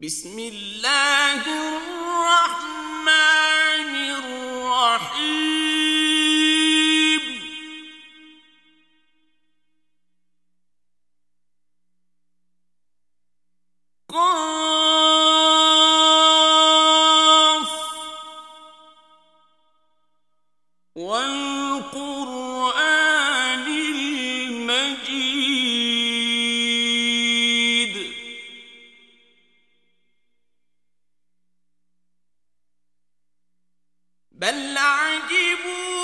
بسم اللہ بل عجبوا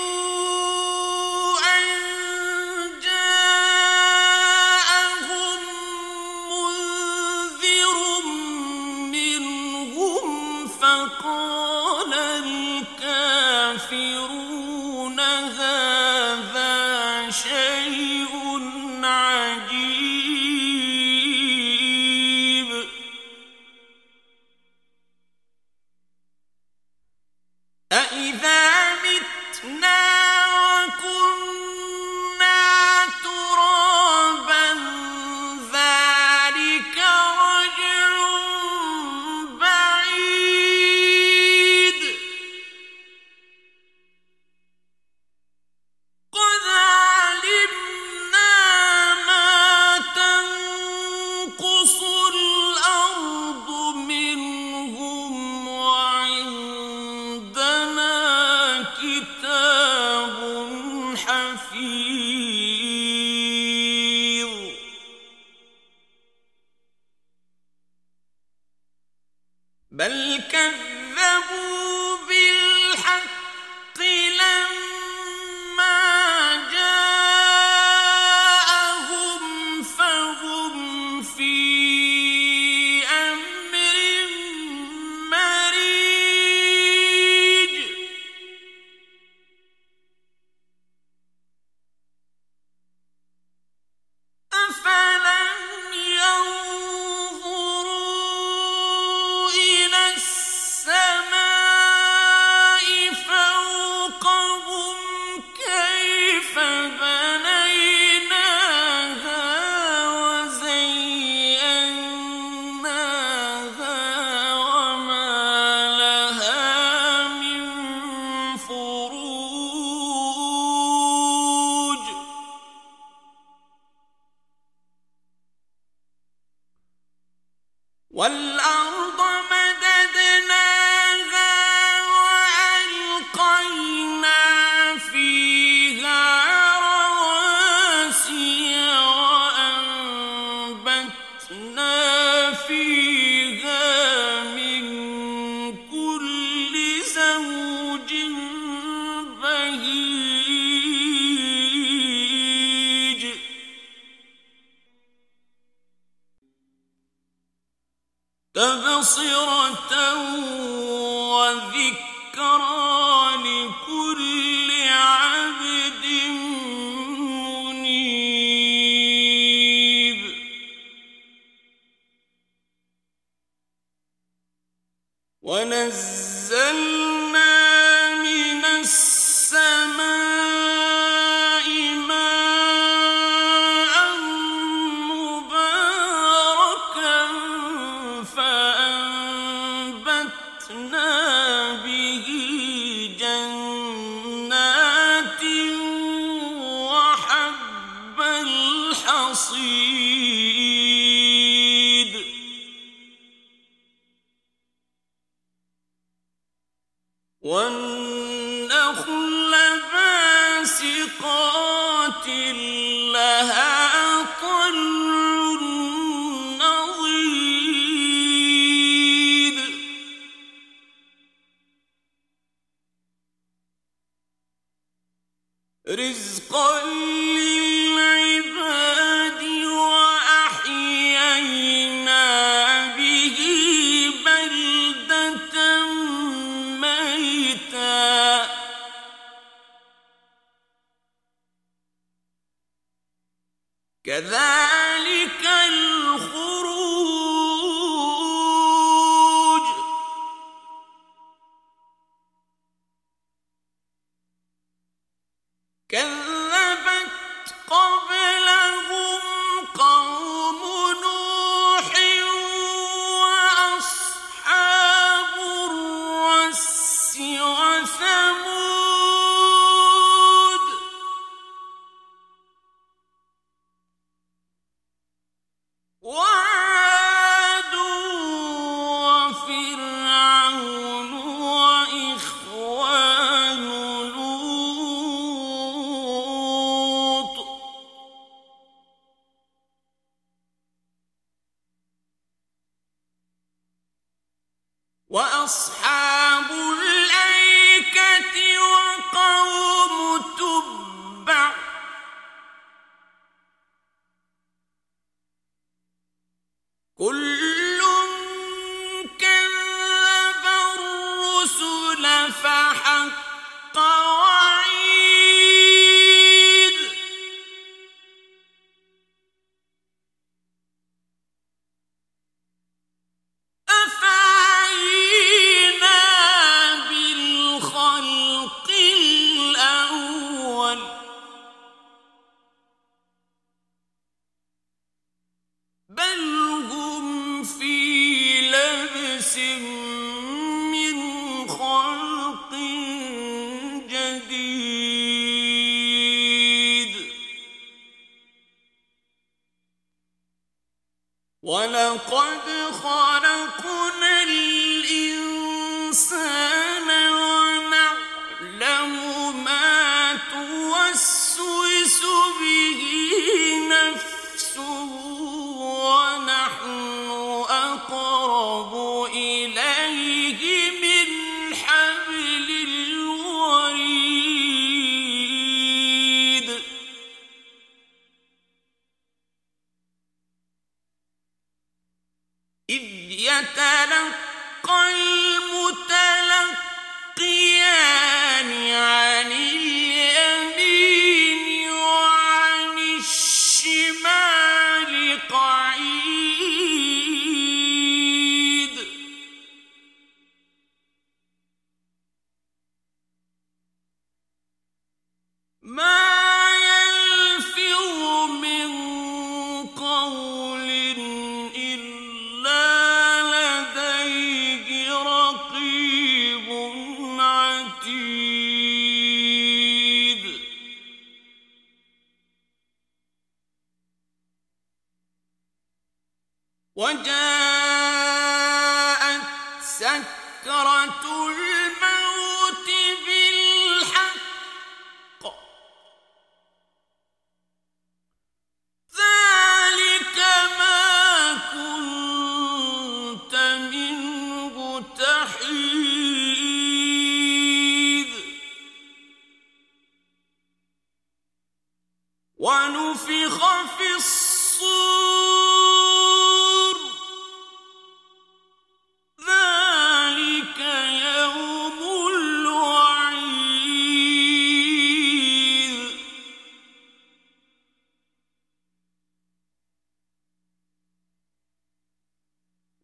بل كذبوا ونزلنا والنخل باسقات وَلَقَدْ خَلَقْنَا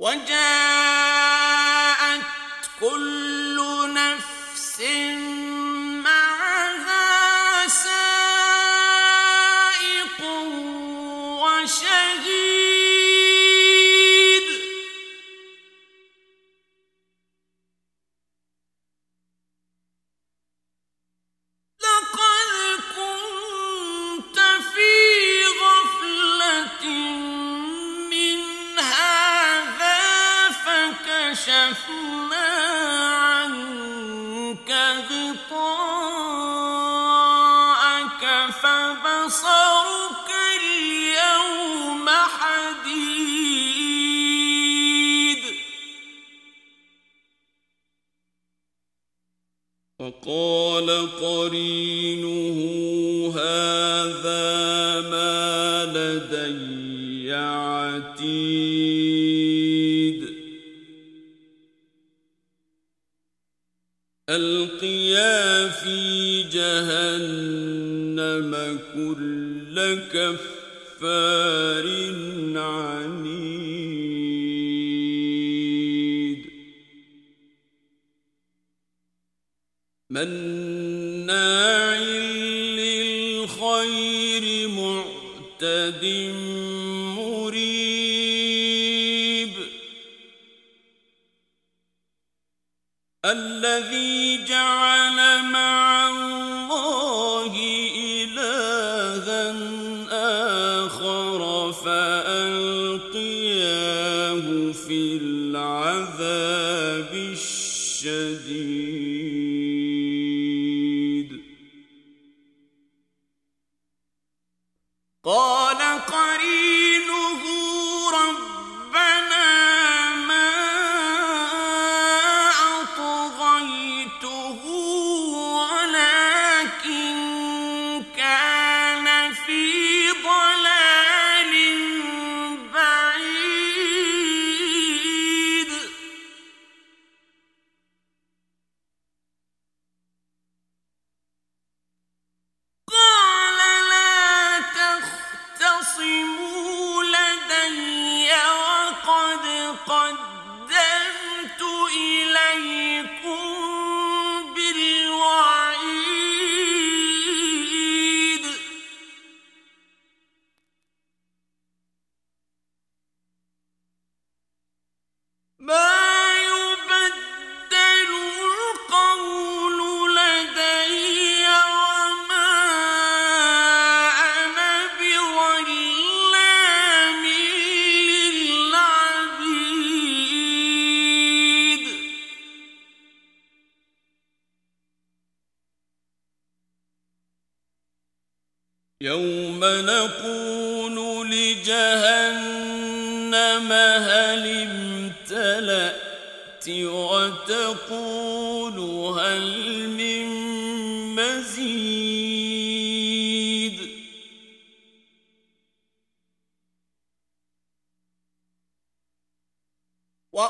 وجہ پو جہنم كل كفار عنيد. من الذي جعل معه فألقياه في العذاب الشديد. قال وہ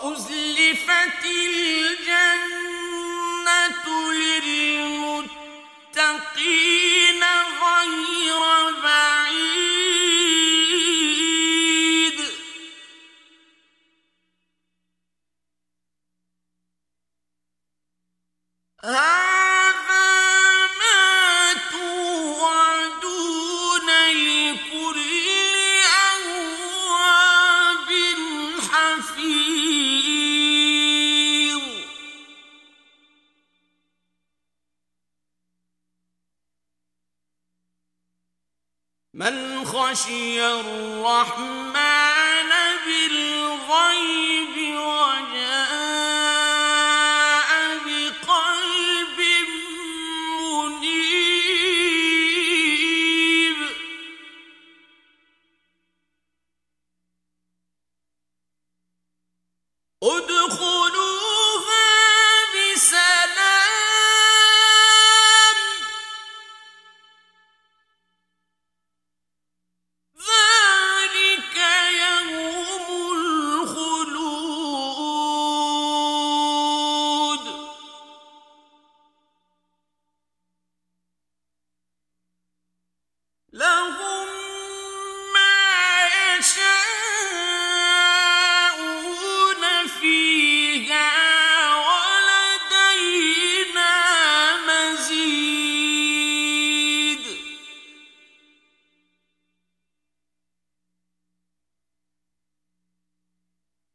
خشي الرحمن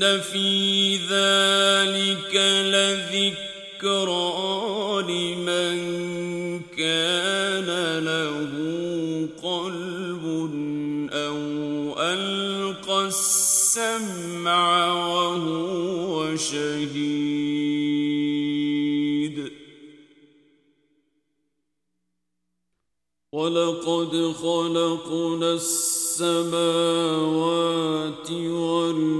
في ذلك لذكرى لمن كان له قلب أو ألقى السمع وهو شهيد ولقد خلقنا السماوات والأرض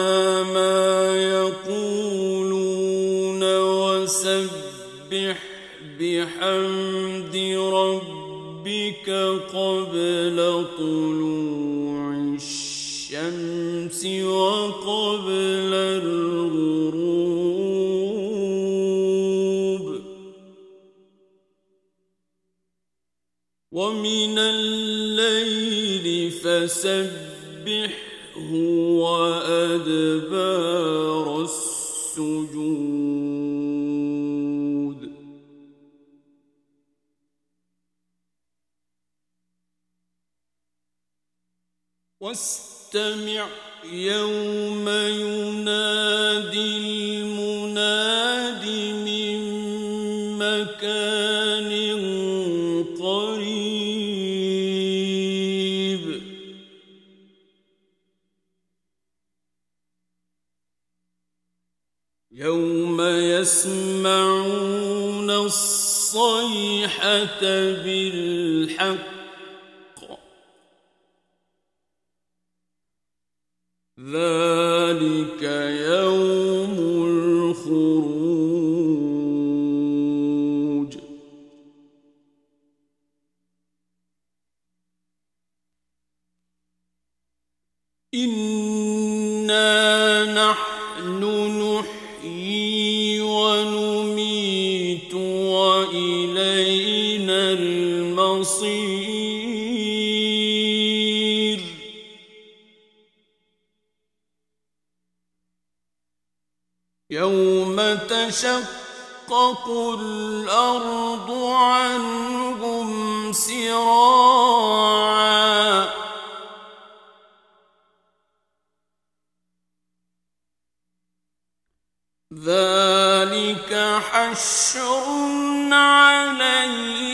ربك قبل طلوع الشمس وقبل الغروب ومن الليل فسبح وأدبار السجود واستمع يوم ينادي المناد من مكان قريب. يوم يسمعون الصيحة بالحق يوم الخروج تشقق الأرض عنهم سراعا ذلك حشر علينا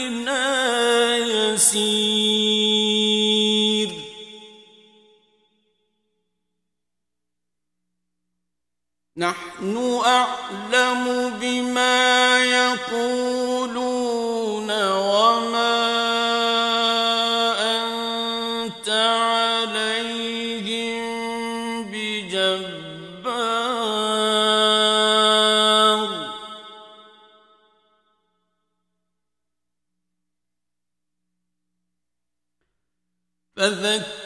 نحن أعلم بما يقولون وما أنت عليهم بجبار. فذكر